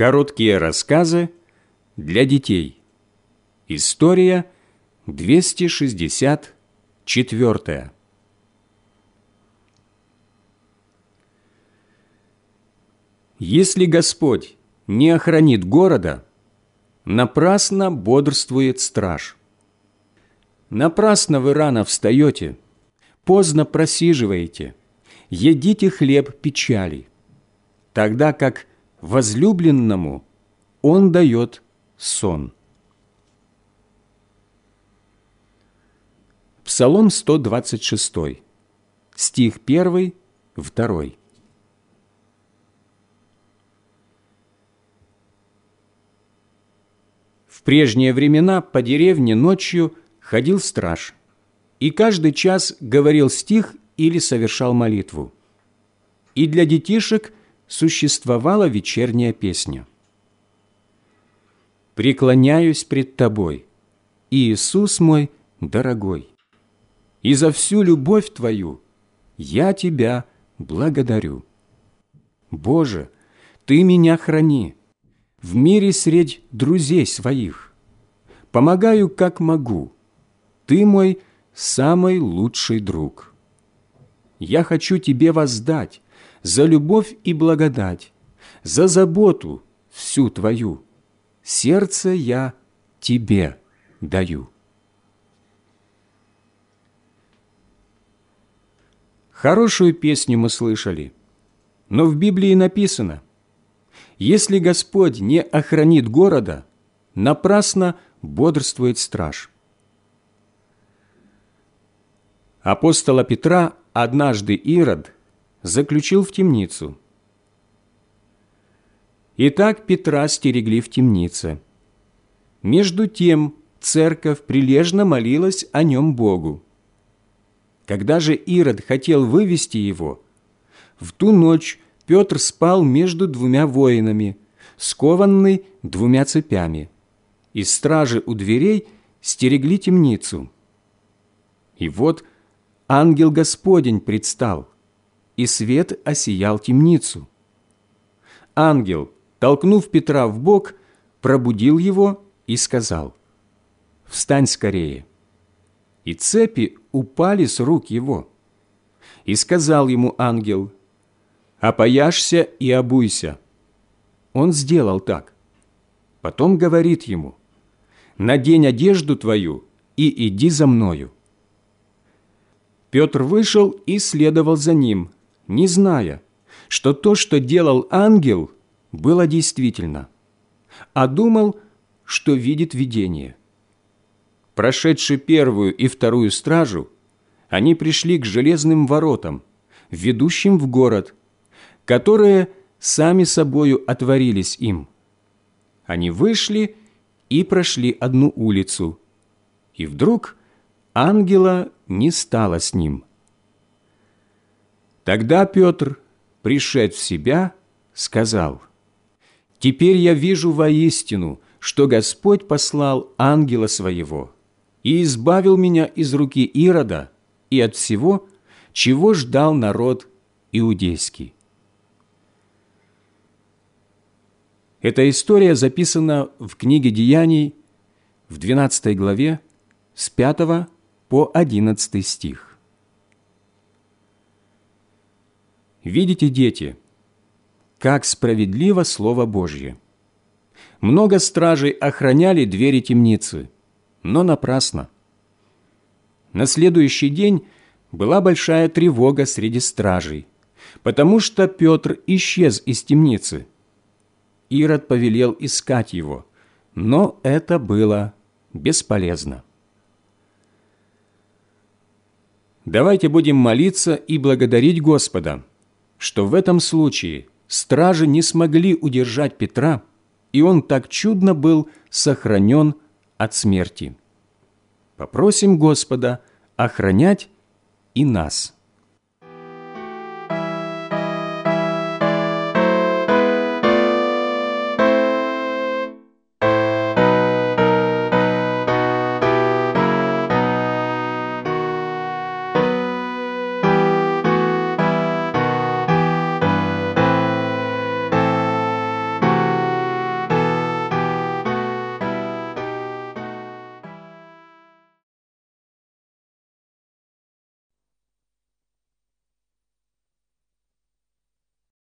Короткие рассказы для детей. История 264. Если Господь не охранит города, напрасно бодрствует страж. Напрасно вы рано встаете, поздно просиживаете, едите хлеб печали, тогда как возлюбленному Он дает сон. Псалом 126, стих 1, 2. В прежние времена по деревне ночью ходил страж, и каждый час говорил стих или совершал молитву. И для детишек существовала вечерняя песня. «Преклоняюсь пред Тобой, Иисус мой дорогой, и за всю любовь Твою я Тебя благодарю. Боже, Ты меня храни в мире средь друзей своих. Помогаю, как могу. Ты мой самый лучший друг. Я хочу Тебе воздать за любовь и благодать, за заботу всю Твою. Сердце я Тебе даю. Хорошую песню мы слышали, но в Библии написано, «Если Господь не охранит города, напрасно бодрствует страж». Апостола Петра однажды Ирод – заключил в темницу. Итак, Петра стерегли в темнице. Между тем церковь прилежно молилась о нем Богу. Когда же Ирод хотел вывести его, в ту ночь Петр спал между двумя воинами, скованный двумя цепями, и стражи у дверей стерегли темницу. И вот ангел Господень предстал, и свет осиял темницу. Ангел, толкнув Петра в бок, пробудил его и сказал, «Встань скорее!» И цепи упали с рук его. И сказал ему ангел, «Опояшься и обуйся». Он сделал так. Потом говорит ему, «Надень одежду твою и иди за мною». Петр вышел и следовал за ним, не зная, что то, что делал ангел, было действительно, а думал, что видит видение. Прошедши первую и вторую стражу, они пришли к железным воротам, ведущим в город, которые сами собою отворились им. Они вышли и прошли одну улицу, и вдруг ангела не стало с ним – Тогда Петр, пришед в себя, сказал, «Теперь я вижу воистину, что Господь послал ангела своего и избавил меня из руки Ирода и от всего, чего ждал народ иудейский». Эта история записана в книге Деяний в 12 главе с 5 по 11 стих. Видите, дети, как справедливо Слово Божье. Много стражей охраняли двери темницы, но напрасно. На следующий день была большая тревога среди стражей, потому что Петр исчез из темницы. Ирод повелел искать его, но это было бесполезно. Давайте будем молиться и благодарить Господа – что в этом случае стражи не смогли удержать Петра, и он так чудно был сохранен от смерти. Попросим Господа охранять и нас.